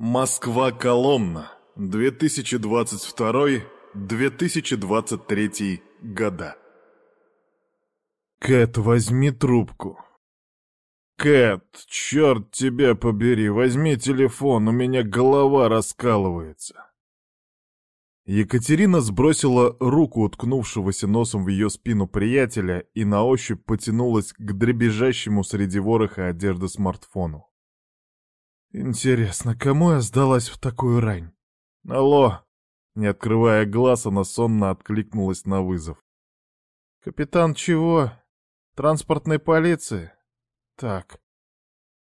Москва-Коломна, 2022-2023 года. Кэт, возьми трубку. Кэт, черт тебя побери, возьми телефон, у меня голова раскалывается. Екатерина сбросила руку уткнувшегося носом в ее спину приятеля и на ощупь потянулась к дребезжащему среди вороха одежды смартфону. Интересно, кому я сдалась в такую рань? Алло! Не открывая глаз, она сонно откликнулась на вызов. Капитан чего? Транспортной полиции? Так.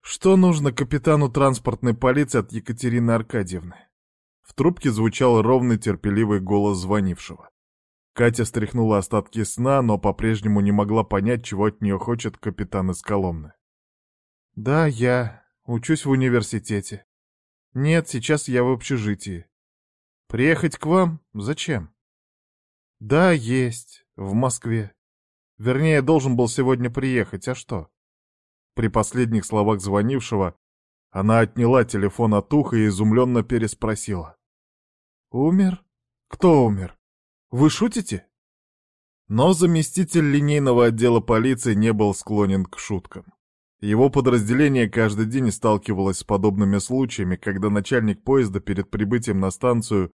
Что нужно капитану транспортной полиции от Екатерины Аркадьевны? В трубке звучал ровный терпеливый голос звонившего. Катя стряхнула остатки сна, но по-прежнему не могла понять, чего от нее хочет капитан из Коломны. «Да, я. Учусь в университете. Нет, сейчас я в общежитии. Приехать к вам? Зачем? Да, есть. В Москве. Вернее, должен был сегодня приехать, а что? При последних словах звонившего она отняла телефон от уха и изумленно переспросила. «Умер? Кто умер? Вы шутите?» Но заместитель линейного отдела полиции не был склонен к шуткам. Его подразделение каждый день сталкивалось с подобными случаями, когда начальник поезда перед прибытием на станцию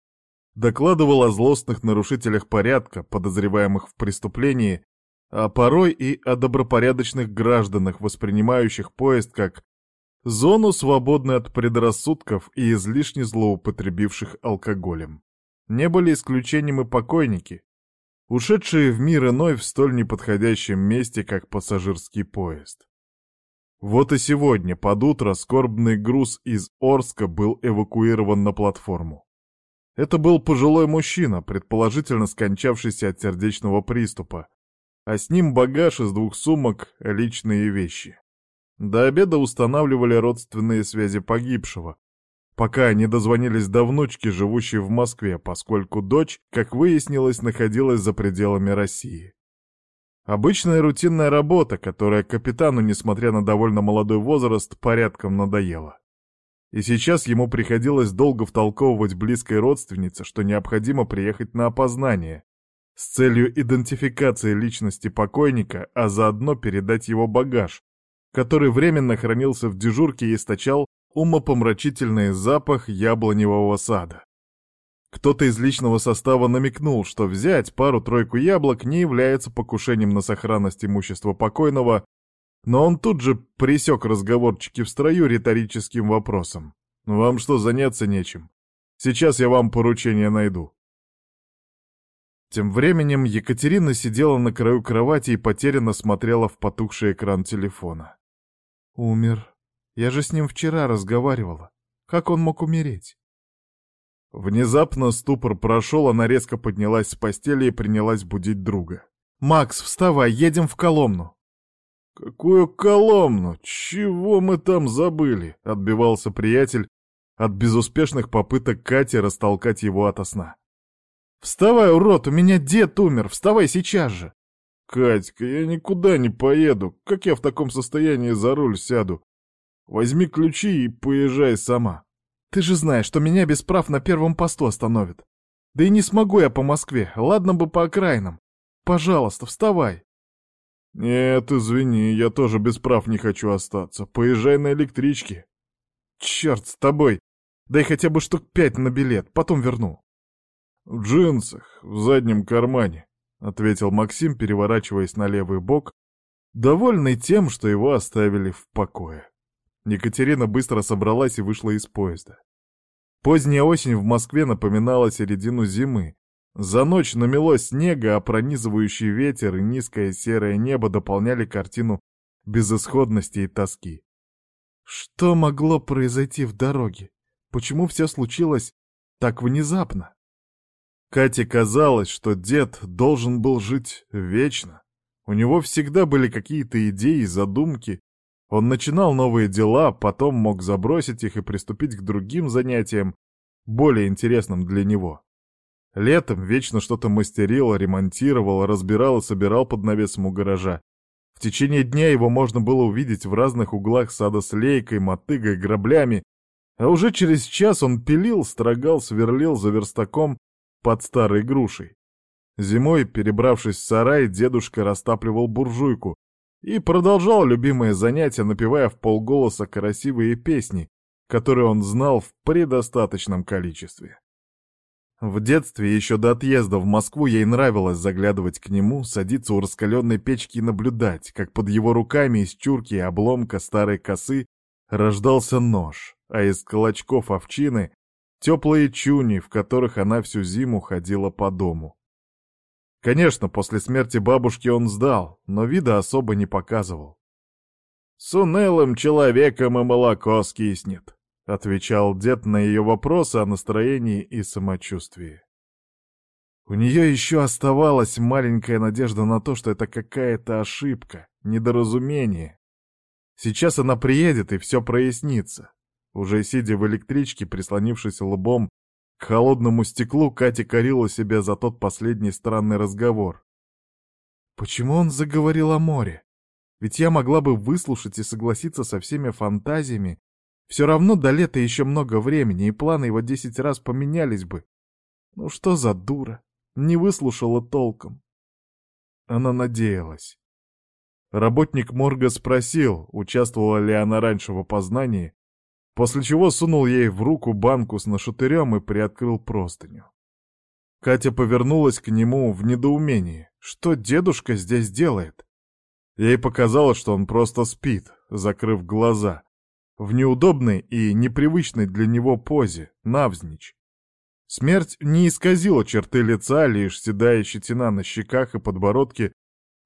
докладывал о злостных нарушителях порядка, подозреваемых в преступлении, а порой и о добропорядочных гражданах, воспринимающих поезд как зону, свободную от предрассудков и излишне злоупотребивших алкоголем. Не были исключением и покойники, ушедшие в мир иной в столь неподходящем месте, как пассажирский поезд. Вот и сегодня под утро скорбный груз из Орска был эвакуирован на платформу. Это был пожилой мужчина, предположительно скончавшийся от сердечного приступа, а с ним багаж из двух сумок, личные вещи. До обеда устанавливали родственные связи погибшего, пока не дозвонились до внучки, живущей в Москве, поскольку дочь, как выяснилось, находилась за пределами России. Обычная рутинная работа, которая капитану, несмотря на довольно молодой возраст, порядком надоела. И сейчас ему приходилось долго втолковывать близкой родственнице, что необходимо приехать на опознание с целью идентификации личности покойника, а заодно передать его багаж, который временно хранился в дежурке и источал умопомрачительный запах яблоневого сада. Кто-то из личного состава намекнул, что взять пару-тройку яблок не является покушением на сохранность имущества покойного, но он тут же пресек разговорчики в строю риторическим вопросом. «Вам что, заняться нечем? Сейчас я вам поручение найду». Тем временем Екатерина сидела на краю кровати и потерянно смотрела в потухший экран телефона. «Умер. Я же с ним вчера разговаривала. Как он мог умереть?» Внезапно ступор прошел, она резко поднялась с постели и принялась будить друга. «Макс, вставай, едем в Коломну!» «Какую Коломну? Чего мы там забыли?» — отбивался приятель от безуспешных попыток Кати растолкать его ото сна. «Вставай, урод, у меня дед умер, вставай сейчас же!» «Катька, я никуда не поеду, как я в таком состоянии за руль сяду? Возьми ключи и поезжай сама». Ты же знаешь, что меня без прав на первом посту остановят. Да и не смогу я по Москве, ладно бы по окраинам. Пожалуйста, вставай. Нет, извини, я тоже без прав не хочу остаться. Поезжай на электричке. Черт с тобой. Дай хотя бы штук пять на билет, потом верну. В джинсах, в заднем кармане, ответил Максим, переворачиваясь на левый бок, довольный тем, что его оставили в покое. Екатерина быстро собралась и вышла из поезда. Поздняя осень в Москве напоминала середину зимы. За ночь намело снега, а пронизывающий ветер и низкое серое небо дополняли картину безысходности и тоски. Что могло произойти в дороге? Почему все случилось так внезапно? Кате казалось, что дед должен был жить вечно. У него всегда были какие-то идеи и задумки, он начинал новые дела, потом мог забросить их и приступить к другим занятиям, более интересным для него. Летом вечно что-то мастерил, ремонтировал, разбирал и собирал под навесом у гаража. В течение дня его можно было увидеть в разных углах сада с лейкой, мотыгой, граблями, А уже через час он пилил, строгал, сверлил за верстаком под старой грушей. Зимой, перебравшись в сарай, дедушка растапливал буржуйку и продолжал любимое занятие, напевая в полголоса красивые песни, которые он знал в предостаточном количестве. В детстве, еще до отъезда в Москву, ей нравилось заглядывать к нему, садиться у раскаленной печки и наблюдать, как под его руками из чурки и обломка старой косы рождался нож, а из клочков овчины — теплые чуни, в которых она всю зиму ходила по дому. Конечно, после смерти бабушки он сдал, но вида особо не показывал. «С унылым человеком и молоко скиснет», — отвечал дед на ее вопросы о настроении и самочувствии. У нее еще оставалась маленькая надежда на то, что это какая-то ошибка, недоразумение. Сейчас она приедет, и все прояснится. Уже сидя в электричке, прислонившись лбом к холодному стеклу, Катя корила себя за тот последний странный разговор. Почему он заговорил о море? Ведь я могла бы выслушать и согласиться со всеми фантазиями. Все равно до лета еще много времени, и планы его десять раз поменялись бы. Ну что за дура? Не выслушала толком. Она надеялась. Работник морга спросил, участвовала ли она раньше в опознании, после чего сунул ей в руку банку с нашатырем и приоткрыл простыню. Катя повернулась к нему в недоумении. Что дедушка здесь делает? Ей показалось, что он просто спит, закрыв глаза, в неудобной и непривычной для него позе, навзничь. Смерть не исказила черты лица, лишь седая щетина на щеках и подбородке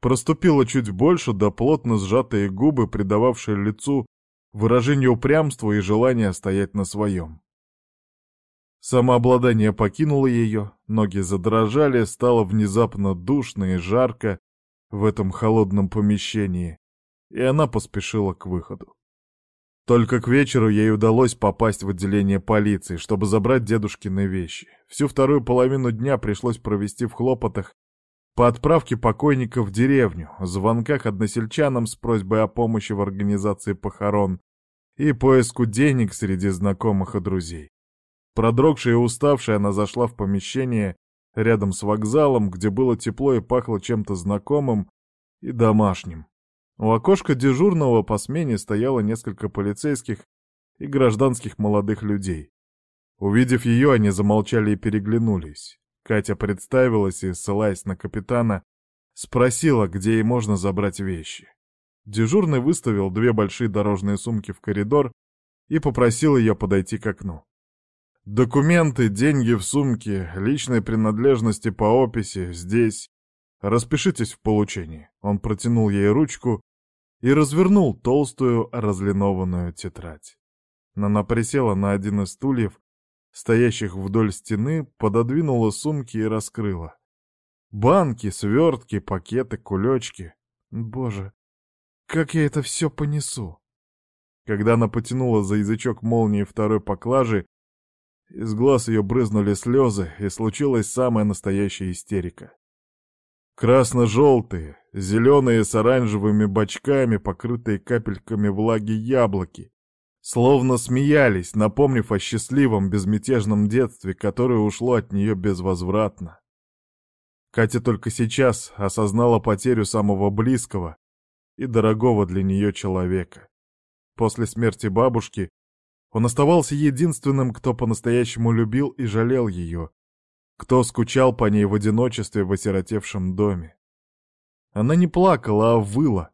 проступила чуть больше, да плотно сжатые губы, придававшие лицу выражение упрямства и желания стоять на своем. Самообладание покинуло ее, ноги задрожали, стало внезапно душно и жарко в этом холодном помещении, и она поспешила к выходу. Только к вечеру ей удалось попасть в отделение полиции, чтобы забрать дедушкины вещи. Всю вторую половину дня пришлось провести в хлопотах по отправке покойника в деревню, звонках односельчанам с просьбой о помощи в организации похорон и поиску денег среди знакомых и друзей. Продрогшая и уставшая, она зашла в помещение рядом с вокзалом, где было тепло и пахло чем-то знакомым и домашним. У окошка дежурного по смене стояло несколько полицейских и гражданских молодых людей. Увидев ее, они замолчали и переглянулись. Катя представилась и, ссылаясь на капитана, спросила, где ей можно забрать вещи. Дежурный выставил две большие дорожные сумки в коридор и попросил ее подойти к окну. «Документы, деньги в сумке, личные принадлежности по описи здесь. Распишитесь в получении». Он протянул ей ручку и развернул толстую разлинованную тетрадь. Она присела на один из стульев, стоящих вдоль стены, пододвинула сумки и раскрыла. Банки, свертки, пакеты, кулечки. Боже, как я это все понесу? Когда она потянула за язычок молнии второй поклажи, из глаз ее брызнули слезы, и случилась самая настоящая истерика. Красно-желтые, зеленые с оранжевыми бочками, покрытые капельками влаги яблоки, Словно смеялись, напомнив о счастливом, безмятежном детстве, которое ушло от нее безвозвратно. Катя только сейчас осознала потерю самого близкого и дорогого для нее человека. После смерти бабушки он оставался единственным, кто по-настоящему любил и жалел ее, кто скучал по ней в одиночестве в осиротевшем доме. Она не плакала, а выла,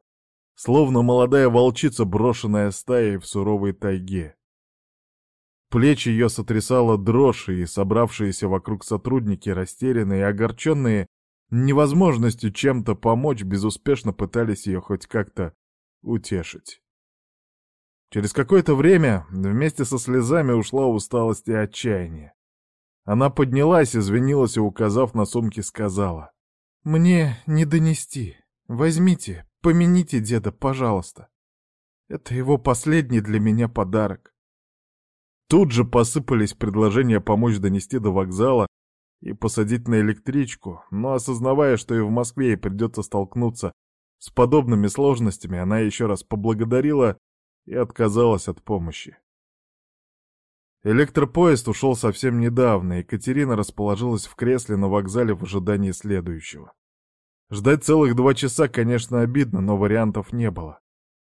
словно молодая волчица, брошенная стаей в суровой тайге. Плечи ее сотрясала дрожь, и собравшиеся вокруг сотрудники, растерянные и огорченные невозможностью чем-то помочь, безуспешно пытались ее хоть как-то утешить. Через какое-то время вместе со слезами ушла усталость и отчаяние. Она поднялась, извинилась и, указав на сумки, сказала. «Мне не донести. Возьмите, Помяните деда, пожалуйста. Это его последний для меня подарок. Тут же посыпались предложения помочь донести до вокзала и посадить на электричку, но осознавая, что и в Москве ей придется столкнуться с подобными сложностями, она еще раз поблагодарила и отказалась от помощи. Электропоезд ушел совсем недавно, и Екатерина расположилась в кресле на вокзале в ожидании следующего. Ждать целых два часа, конечно, обидно, но вариантов не было.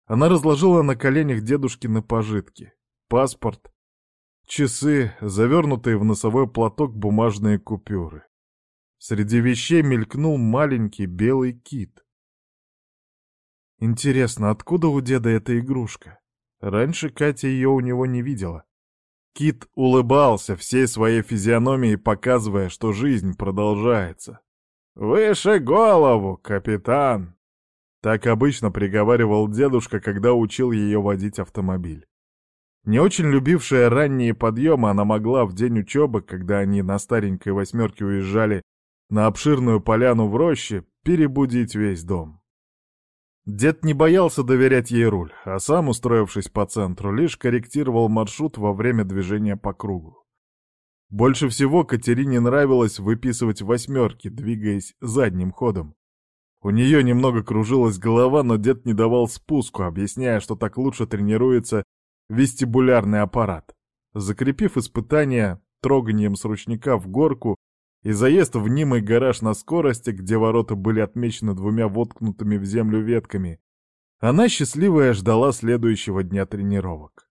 Она разложила на коленях дедушкины пожитки. Паспорт, часы, завернутые в носовой платок бумажные купюры. Среди вещей мелькнул маленький белый кит. Интересно, откуда у деда эта игрушка? Раньше Катя ее у него не видела. Кит улыбался всей своей физиономией, показывая, что жизнь продолжается. «Выше голову, капитан!» Так обычно приговаривал дедушка, когда учил ее водить автомобиль. Не очень любившая ранние подъемы, она могла в день учебы, когда они на старенькой восьмерке уезжали на обширную поляну в роще, перебудить весь дом. Дед не боялся доверять ей руль, а сам, устроившись по центру, лишь корректировал маршрут во время движения по кругу. Больше всего Катерине нравилось выписывать восьмерки, двигаясь задним ходом. У нее немного кружилась голова, но дед не давал спуску, объясняя, что так лучше тренируется вестибулярный аппарат. Закрепив испытание троганием с ручника в горку, и заезд в Нимый гараж на скорости, где ворота были отмечены двумя воткнутыми в землю ветками, она счастливая ждала следующего дня тренировок.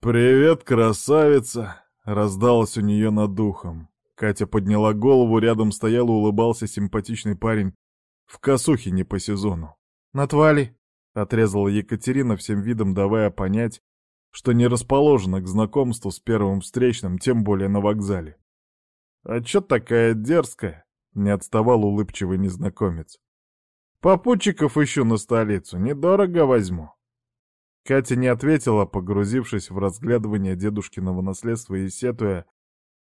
«Привет, красавица!» — раздалось у нее над духом. Катя подняла голову, рядом стоял и улыбался симпатичный парень в косухе не по сезону. «Натвали!» — отрезала Екатерина всем видом, давая понять, что не расположена к знакомству с первым встречным, тем более на вокзале. «А чё такая дерзкая?» — не отставал улыбчивый незнакомец. «Попутчиков ищу на столицу, недорого возьму». Катя не ответила, погрузившись в разглядывание дедушкиного наследства и сетуя,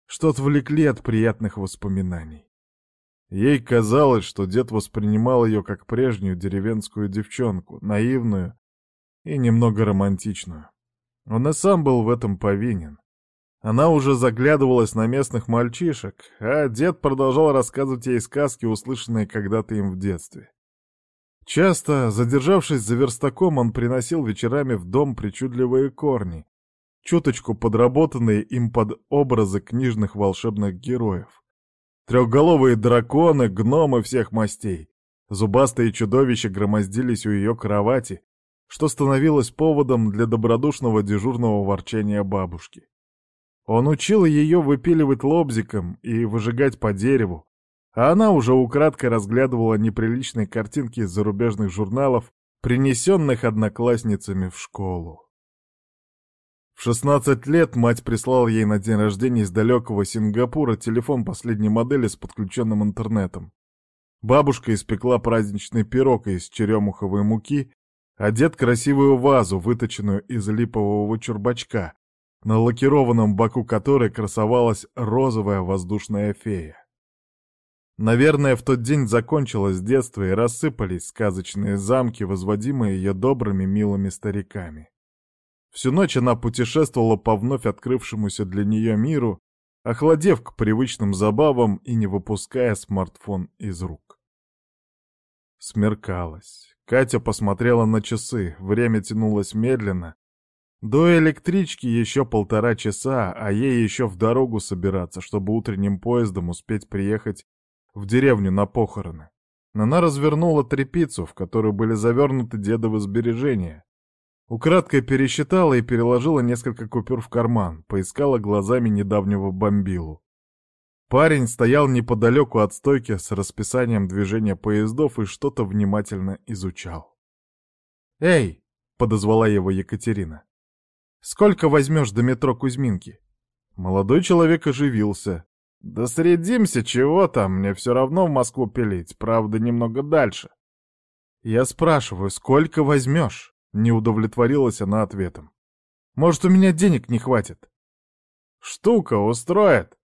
что отвлекли от приятных воспоминаний. Ей казалось, что дед воспринимал ее как прежнюю деревенскую девчонку, наивную и немного романтичную. Он и сам был в этом повинен. Она уже заглядывалась на местных мальчишек, а дед продолжал рассказывать ей сказки, услышанные когда-то им в детстве. Часто, задержавшись за верстаком, он приносил вечерами в дом причудливые корни, чуточку подработанные им под образы книжных волшебных героев. Трехголовые драконы, гномы всех мастей, зубастые чудовища громоздились у ее кровати, что становилось поводом для добродушного дежурного ворчания бабушки. Он учил ее выпиливать лобзиком и выжигать по дереву, а она уже украдкой разглядывала неприличные картинки из зарубежных журналов, принесенных одноклассницами в школу. В 16 лет мать прислала ей на день рождения из далекого Сингапура телефон последней модели с подключенным интернетом. Бабушка испекла праздничный пирог из черемуховой муки, а дед красивую вазу, выточенную из липового чурбачка, на лакированном боку которой красовалась розовая воздушная фея. Наверное, в тот день закончилось детство и рассыпались сказочные замки, возводимые ее добрыми милыми стариками. Всю ночь она путешествовала по вновь открывшемуся для нее миру, охладев к привычным забавам и не выпуская смартфон из рук. Смеркалось. Катя посмотрела на часы, время тянулось медленно, до электрички еще полтора часа, а ей еще в дорогу собираться, чтобы утренним поездом успеть приехать в деревню на похороны. Она развернула трепицу, в которую были завернуты дедовы сбережения. Украдкой пересчитала и переложила несколько купюр в карман, поискала глазами недавнего бомбилу. Парень стоял неподалеку от стойки с расписанием движения поездов и что-то внимательно изучал. «Эй!» — подозвала его Екатерина. Сколько возьмешь до метро Кузьминки?» Молодой человек оживился. «Да средимся, чего там, мне все равно в Москву пилить, правда, немного дальше». «Я спрашиваю, сколько возьмешь?» Не удовлетворилась она ответом. «Может, у меня денег не хватит?» «Штука устроит?»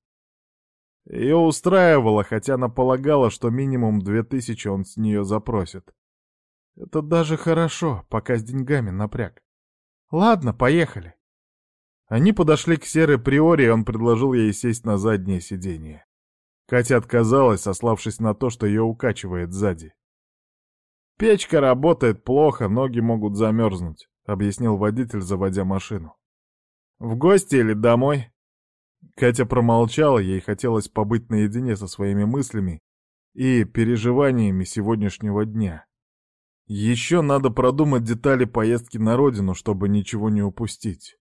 Ее устраивало, хотя она полагала, что минимум две тысячи он с нее запросит. Это даже хорошо, пока с деньгами напряг. Ладно, поехали. Они подошли к серой приоре, и он предложил ей сесть на заднее сиденье. Катя отказалась, сославшись на то, что ее укачивает сзади. «Печка работает плохо, ноги могут замерзнуть», — объяснил водитель, заводя машину. В гости или домой?» Катя промолчала, ей хотелось побыть наедине со своими мыслями и переживаниями сегодняшнего дня. Еще надо продумать детали поездки на родину, чтобы ничего не упустить.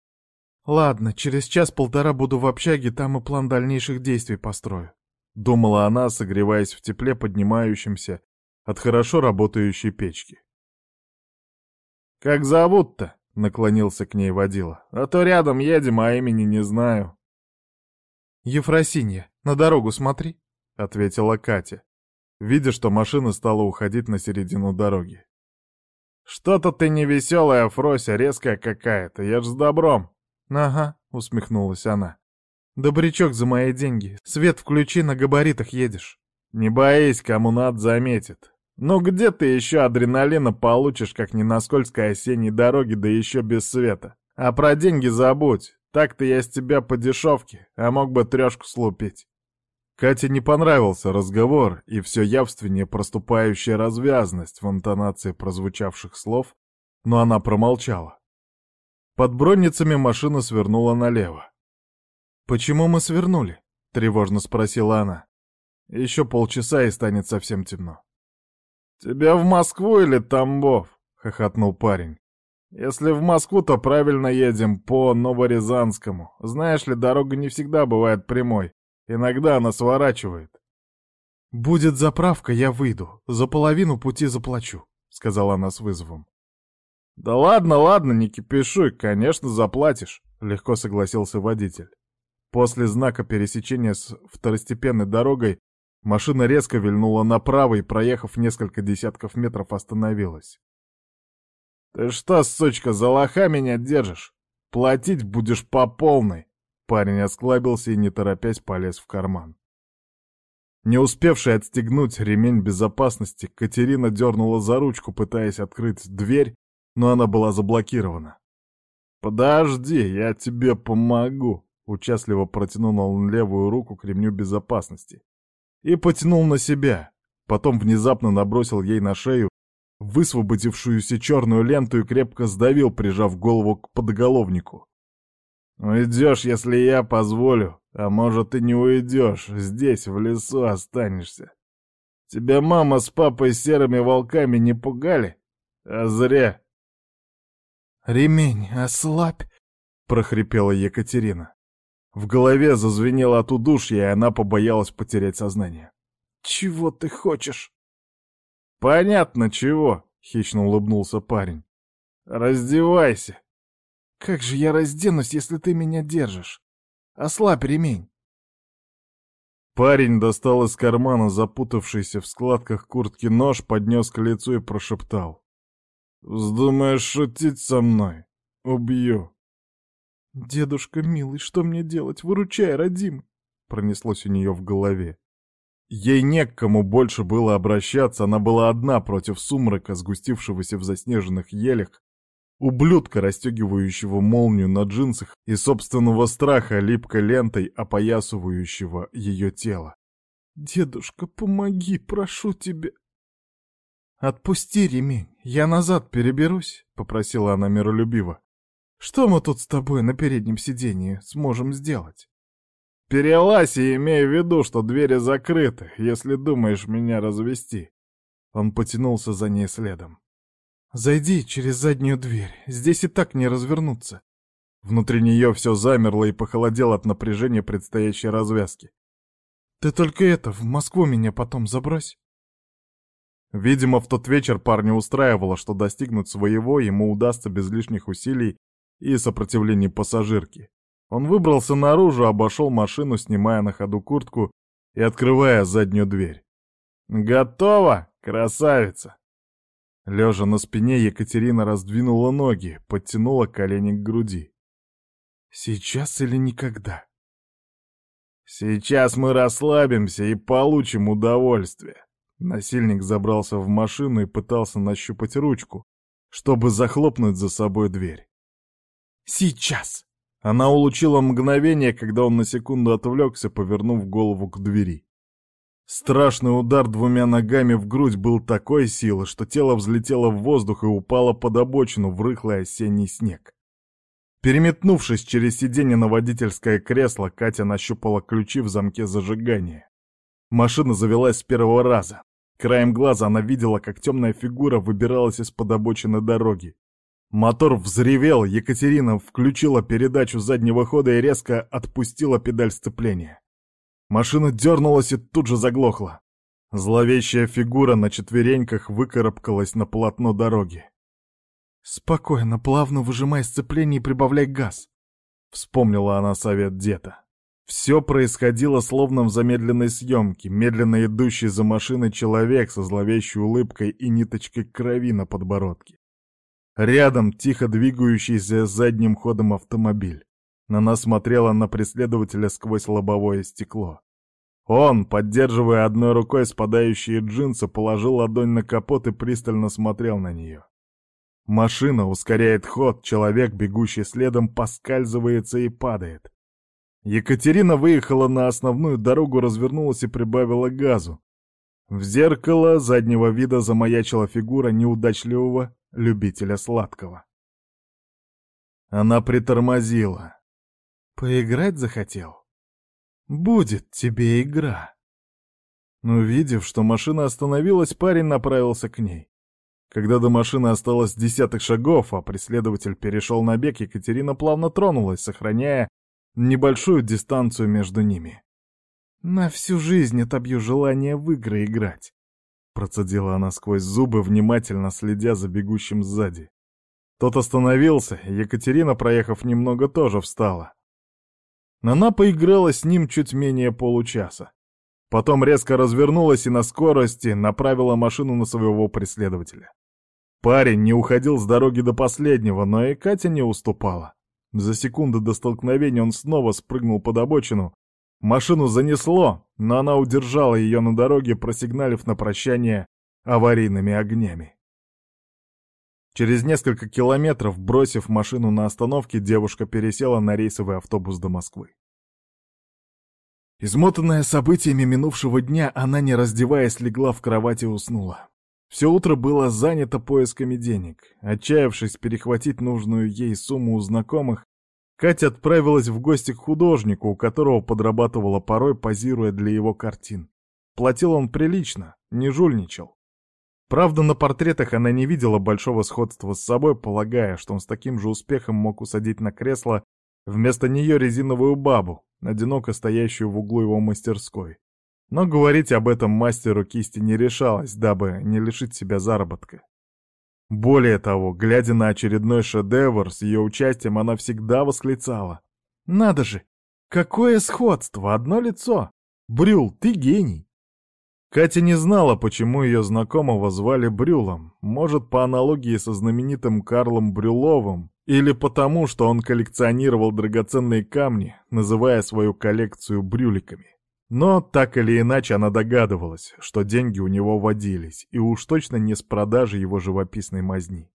«Ладно, через час-полтора буду в общаге, там и план дальнейших действий построю», — думала она, согреваясь в тепле, поднимающемся от хорошо работающей печки. «Как зовут-то?» — наклонился к ней водила. «А то рядом едем, а имени не знаю». «Ефросинья, на дорогу смотри», — ответила Катя, видя, что машина стала уходить на середину дороги. «Что-то ты не веселая, Фрося, резкая какая-то, я ж с добром». «Ага», — усмехнулась она. «Добрячок за мои деньги. Свет включи, на габаритах едешь». «Не боись, кому надо заметит. Ну где ты еще адреналина получишь, как не на скользкой осенней дороге, да еще без света? А про деньги забудь. Так-то я с тебя по дешевке, а мог бы трешку слупить». Кате не понравился разговор и все явственнее проступающая развязность в интонации прозвучавших слов, но она промолчала. Под бронницами машина свернула налево. «Почему мы свернули?» — тревожно спросила она. «Еще полчаса и станет совсем темно». «Тебя в Москву или Тамбов?» — хохотнул парень. «Если в Москву, то правильно едем по Новорязанскому. Знаешь ли, дорога не всегда бывает прямой. Иногда она сворачивает». «Будет заправка, я выйду. За половину пути заплачу», — сказала она с вызовом. «Да ладно, ладно, не кипишуй, конечно, заплатишь», — легко согласился водитель. После знака пересечения с второстепенной дорогой машина резко вильнула направо и, проехав несколько десятков метров, остановилась. «Ты что, сучка, за лоха меня держишь? Платить будешь по полной!» Парень осклабился и, не торопясь, полез в карман. Не успевший отстегнуть ремень безопасности, Катерина дернула за ручку, пытаясь открыть дверь, но она была заблокирована. «Подожди, я тебе помогу!» — участливо протянул он левую руку к ремню безопасности. И потянул на себя. Потом внезапно набросил ей на шею высвободившуюся черную ленту и крепко сдавил, прижав голову к подголовнику. «Уйдешь, если я позволю, а может и не уйдешь, здесь, в лесу останешься. Тебя мама с папой серыми волками не пугали? А зря!» «Ремень ослабь!» — прохрипела Екатерина. В голове зазвенело от удушья, и она побоялась потерять сознание. «Чего ты хочешь?» «Понятно, чего!» — хищно улыбнулся парень. «Раздевайся!» «Как же я разденусь, если ты меня держишь? Ослабь ремень!» Парень достал из кармана запутавшийся в складках куртки нож, поднес к лицу и прошептал. Вздумаешь шутить со мной? Убью. Дедушка милый, что мне делать? Выручай, родим. Пронеслось у нее в голове. Ей не к кому больше было обращаться, она была одна против сумрака, сгустившегося в заснеженных елях, ублюдка, расстегивающего молнию на джинсах и собственного страха липкой лентой, опоясывающего ее тело. «Дедушка, помоги, прошу тебя!» «Отпусти ремень, я назад переберусь», — попросила она миролюбиво. «Что мы тут с тобой на переднем сиденье сможем сделать?» «Перелазь и имей в виду, что двери закрыты, если думаешь меня развести». Он потянулся за ней следом. «Зайди через заднюю дверь, здесь и так не развернуться». Внутри нее все замерло и похолодело от напряжения предстоящей развязки. «Ты только это, в Москву меня потом забрось». Видимо, в тот вечер парня устраивало, что достигнуть своего ему удастся без лишних усилий и сопротивления пассажирки. Он выбрался наружу, обошел машину, снимая на ходу куртку и открывая заднюю дверь. «Готово, красавица!» Лежа на спине, Екатерина раздвинула ноги, подтянула колени к груди. «Сейчас или никогда?» «Сейчас мы расслабимся и получим удовольствие!» Насильник забрался в машину и пытался нащупать ручку, чтобы захлопнуть за собой дверь. «Сейчас!» Она улучила мгновение, когда он на секунду отвлекся, повернув голову к двери. Страшный удар двумя ногами в грудь был такой силы, что тело взлетело в воздух и упало под обочину в рыхлый осенний снег. Переметнувшись через сиденье на водительское кресло, Катя нащупала ключи в замке зажигания. Машина завелась с первого раза. Краем глаза она видела, как темная фигура выбиралась из-под обочины дороги. Мотор взревел, Екатерина включила передачу заднего хода и резко отпустила педаль сцепления. Машина дернулась и тут же заглохла. Зловещая фигура на четвереньках выкарабкалась на полотно дороги. «Спокойно, плавно выжимай сцепление и прибавляй газ», — вспомнила она совет деда. Все происходило словно в замедленной съемке, медленно идущий за машиной человек со зловещей улыбкой и ниточкой крови на подбородке. Рядом тихо двигающийся задним ходом автомобиль. Она смотрела на преследователя сквозь лобовое стекло. Он, поддерживая одной рукой спадающие джинсы, положил ладонь на капот и пристально смотрел на нее. Машина ускоряет ход, человек, бегущий следом, поскальзывается и падает. Екатерина выехала на основную дорогу, развернулась и прибавила газу. В зеркало заднего вида замаячила фигура неудачливого любителя сладкого. Она притормозила. «Поиграть захотел? Будет тебе игра». Увидев, что машина остановилась, парень направился к ней. Когда до машины осталось десяток шагов, а преследователь перешел на бег, Екатерина плавно тронулась, сохраняя небольшую дистанцию между ними. «На всю жизнь отобью желание в игры играть», — процедила она сквозь зубы, внимательно следя за бегущим сзади. Тот остановился, Екатерина, проехав немного, тоже встала. Она поиграла с ним чуть менее получаса. Потом резко развернулась и на скорости направила машину на своего преследователя. Парень не уходил с дороги до последнего, но и Катя не уступала. За секунду до столкновения он снова спрыгнул под обочину. Машину занесло, но она удержала ее на дороге, просигналив на прощание аварийными огнями. Через несколько километров, бросив машину на остановке, девушка пересела на рейсовый автобус до Москвы. Измотанная событиями минувшего дня, она, не раздеваясь, легла в кровать и уснула. Все утро было занято поисками денег. Отчаявшись перехватить нужную ей сумму у знакомых, Катя отправилась в гости к художнику, у которого подрабатывала порой, позируя для его картин. Платил он прилично, не жульничал. Правда, на портретах она не видела большого сходства с собой, полагая, что он с таким же успехом мог усадить на кресло вместо нее резиновую бабу, одиноко стоящую в углу его мастерской. Но говорить об этом мастеру кисти не решалась, дабы не лишить себя заработка. Более того, глядя на очередной шедевр с ее участием, она всегда восклицала. «Надо же! Какое сходство! Одно лицо! Брюл, ты гений!» Катя не знала, почему ее знакомого звали Брюлом, может, по аналогии со знаменитым Карлом Брюловым, или потому, что он коллекционировал драгоценные камни, называя свою коллекцию брюликами. Но так или иначе она догадывалась, что деньги у него водились, и уж точно не с продажи его живописной мазни.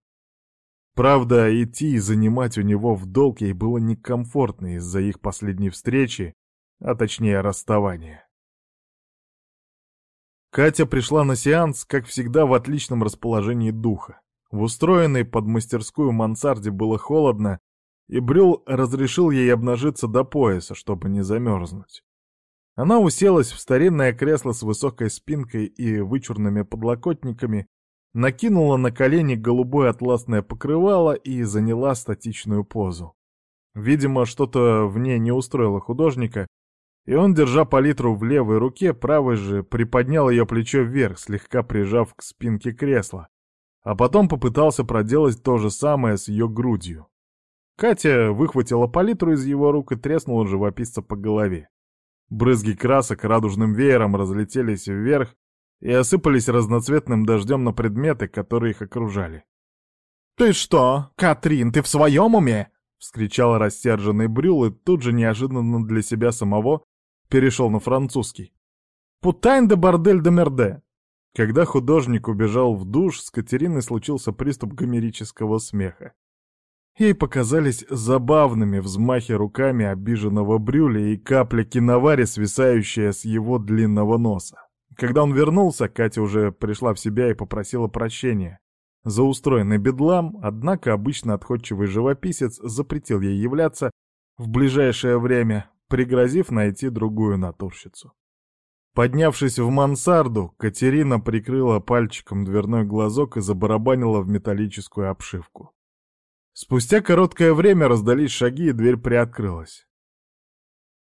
Правда, идти и занимать у него в долг ей было некомфортно из-за их последней встречи, а точнее расставания. Катя пришла на сеанс, как всегда, в отличном расположении духа. В устроенной под мастерскую мансарде было холодно, и Брюл разрешил ей обнажиться до пояса, чтобы не замерзнуть. Она уселась в старинное кресло с высокой спинкой и вычурными подлокотниками, накинула на колени голубое атласное покрывало и заняла статичную позу. Видимо, что-то в ней не устроило художника, и он, держа палитру в левой руке, правой же приподнял ее плечо вверх, слегка прижав к спинке кресла, а потом попытался проделать то же самое с ее грудью. Катя выхватила палитру из его рук и треснула живописца по голове. Брызги красок радужным веером разлетелись вверх и осыпались разноцветным дождем на предметы, которые их окружали. «Ты что, Катрин, ты в своем уме?» — вскричал рассерженный Брюл и тут же неожиданно для себя самого перешел на французский. «Путайн де бордель де мерде!» Когда художник убежал в душ, с Катериной случился приступ гомерического смеха. Ей показались забавными взмахи руками обиженного брюля и капля киновари, свисающая с его длинного носа. Когда он вернулся, Катя уже пришла в себя и попросила прощения за устроенный бедлам, однако обычно отходчивый живописец запретил ей являться в ближайшее время, пригрозив найти другую натурщицу. Поднявшись в мансарду, Катерина прикрыла пальчиком дверной глазок и забарабанила в металлическую обшивку. Спустя короткое время раздались шаги, и дверь приоткрылась.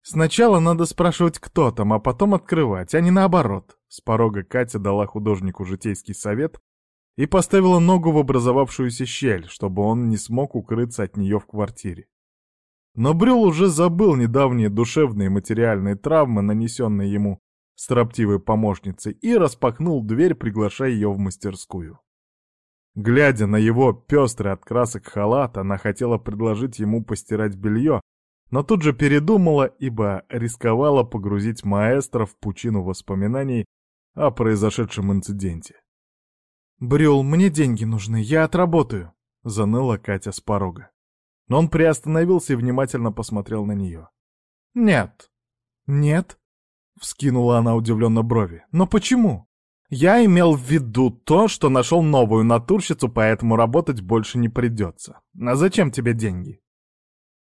«Сначала надо спрашивать, кто там, а потом открывать, а не наоборот», — с порога Катя дала художнику житейский совет и поставила ногу в образовавшуюся щель, чтобы он не смог укрыться от нее в квартире. Но Брюл уже забыл недавние душевные и материальные травмы, нанесенные ему строптивой помощницей, и распахнул дверь, приглашая ее в мастерскую. Глядя на его пестрый от красок халат, она хотела предложить ему постирать белье, но тут же передумала, ибо рисковала погрузить маэстро в пучину воспоминаний о произошедшем инциденте. «Брюл, мне деньги нужны, я отработаю», — заныла Катя с порога. Но он приостановился и внимательно посмотрел на нее. «Нет». «Нет?» — вскинула она удивленно брови. «Но почему?» «Я имел в виду то, что нашел новую натурщицу, поэтому работать больше не придется. А зачем тебе деньги?»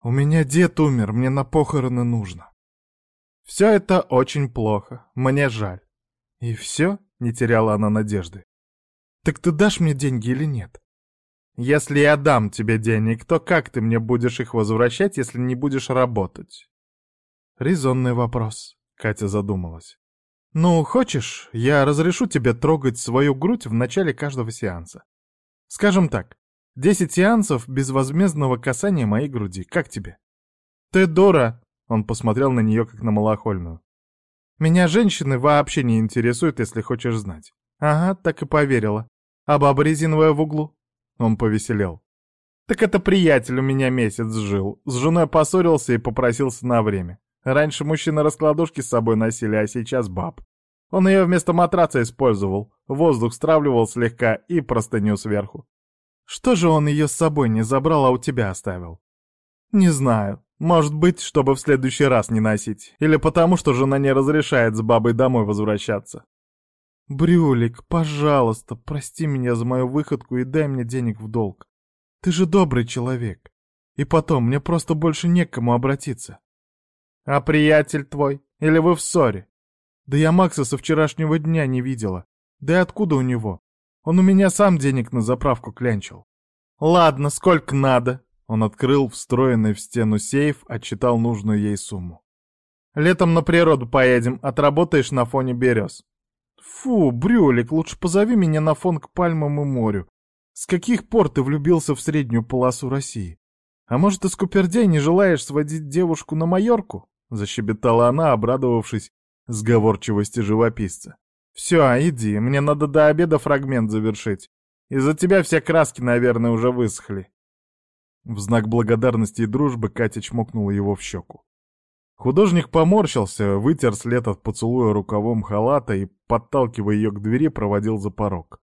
«У меня дед умер, мне на похороны нужно». «Все это очень плохо, мне жаль». «И все?» — не теряла она надежды. «Так ты дашь мне деньги или нет?» Если я дам тебе денег, то как ты мне будешь их возвращать, если не будешь работать? Резонный вопрос, Катя задумалась. Ну, хочешь, я разрешу тебе трогать свою грудь в начале каждого сеанса. Скажем так, десять сеансов безвозмездного касания моей груди. Как тебе? Ты дура, он посмотрел на нее как на малохольную. Меня женщины вообще не интересуют, если хочешь знать. Ага, так и поверила. А баба резиновая в углу? Он повеселел. «Так это приятель у меня месяц жил. С женой поссорился и попросился на время. Раньше мужчины раскладушки с собой носили, а сейчас баб. Он ее вместо матраца использовал, воздух стравливал слегка и простыню сверху. Что же он ее с собой не забрал, а у тебя оставил? Не знаю. Может быть, чтобы в следующий раз не носить. Или потому, что жена не разрешает с бабой домой возвращаться. «Брюлик, пожалуйста, прости меня за мою выходку и дай мне денег в долг. Ты же добрый человек. И потом, мне просто больше не к кому обратиться». «А приятель твой? Или вы в ссоре?» «Да я Макса со вчерашнего дня не видела. Да и откуда у него? Он у меня сам денег на заправку клянчил». «Ладно, сколько надо?» Он открыл встроенный в стену сейф, отчитал нужную ей сумму. «Летом на природу поедем, отработаешь на фоне берез. Фу, Брюлик, лучше позови меня на фон к пальмам и морю. С каких пор ты влюбился в среднюю полосу России? А может, ты скупердяй не желаешь сводить девушку на Майорку? Защебетала она, обрадовавшись сговорчивости живописца. Все, иди, мне надо до обеда фрагмент завершить. Из-за тебя все краски, наверное, уже высохли. В знак благодарности и дружбы Катя чмокнула его в щеку. Художник поморщился, вытер след от поцелуя рукавом халата и, подталкивая ее к двери, проводил за порог.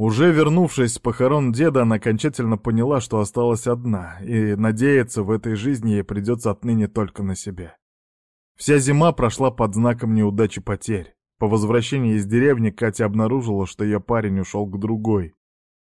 Уже вернувшись с похорон деда, она окончательно поняла, что осталась одна, и надеяться в этой жизни ей придется отныне только на себя. Вся зима прошла под знаком неудачи потерь. По возвращении из деревни Катя обнаружила, что ее парень ушел к другой.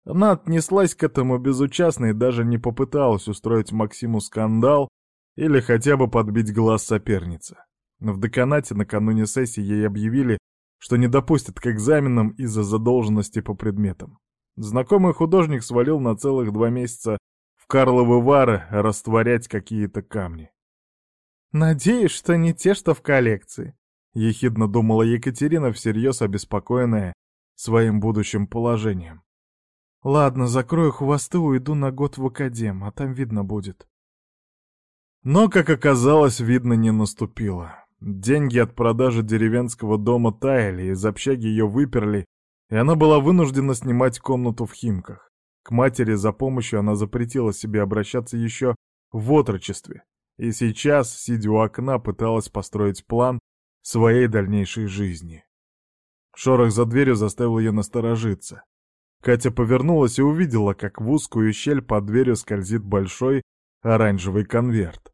Она отнеслась к этому безучастно и даже не попыталась устроить Максиму скандал или хотя бы подбить глаз соперницы. В деканате накануне сессии ей объявили, что не допустят к экзаменам из-за задолженности по предметам. Знакомый художник свалил на целых два месяца в Карловы Вары растворять какие-то камни. «Надеюсь, что не те, что в коллекции», — ехидно думала Екатерина, всерьез обеспокоенная своим будущим положением. «Ладно, закрою хвосты, уйду на год в академ, а там видно будет». Но, как оказалось, видно не наступило. Деньги от продажи деревенского дома таяли, из общаги ее выперли, и она была вынуждена снимать комнату в Химках. К матери за помощью она запретила себе обращаться еще в отрочестве, и сейчас, сидя у окна, пыталась построить план своей дальнейшей жизни. Шорох за дверью заставил ее насторожиться. Катя повернулась и увидела, как в узкую щель под дверью скользит большой оранжевый конверт.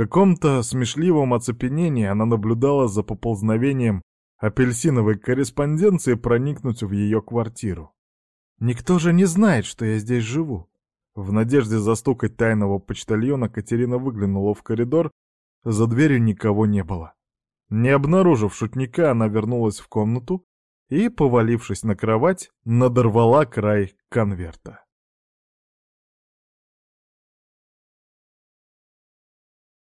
Каком-то смешливом оцепенении она наблюдала за поползновением апельсиновой корреспонденции проникнуть в ее квартиру. Никто же не знает, что я здесь живу. В надежде застукать тайного почтальона Катерина выглянула в коридор, за дверью никого не было. Не обнаружив шутника, она вернулась в комнату и, повалившись на кровать, надорвала край конверта.